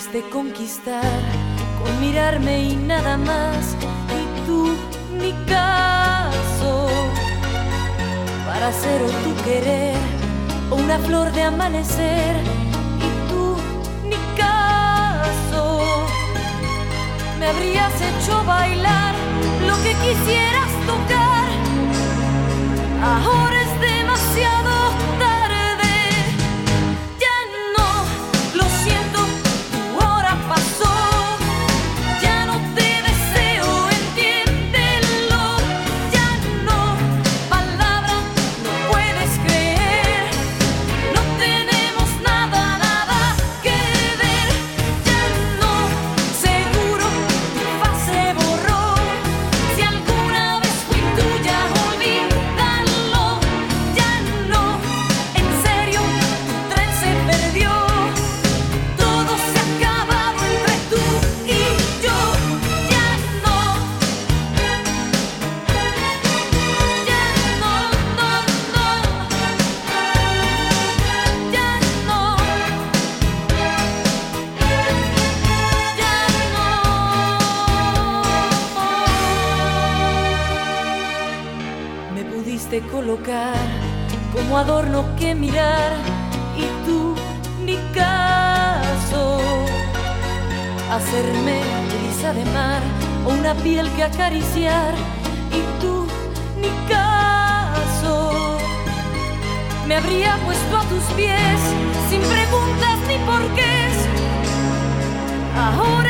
pudiste conquistar con mirarme y nada más, y tú ni caso para ser o tu querer o una flor de amanecer, y tú ni caso me habrías hecho bailar lo que quisieras tocar. Ahora colocar como adorno que mirar y tú ni caso. Hacerme brisa de mar o una piel que acariciar y tú ni caso. Me habría puesto a tus pies sin preguntas ni por qué. Ahora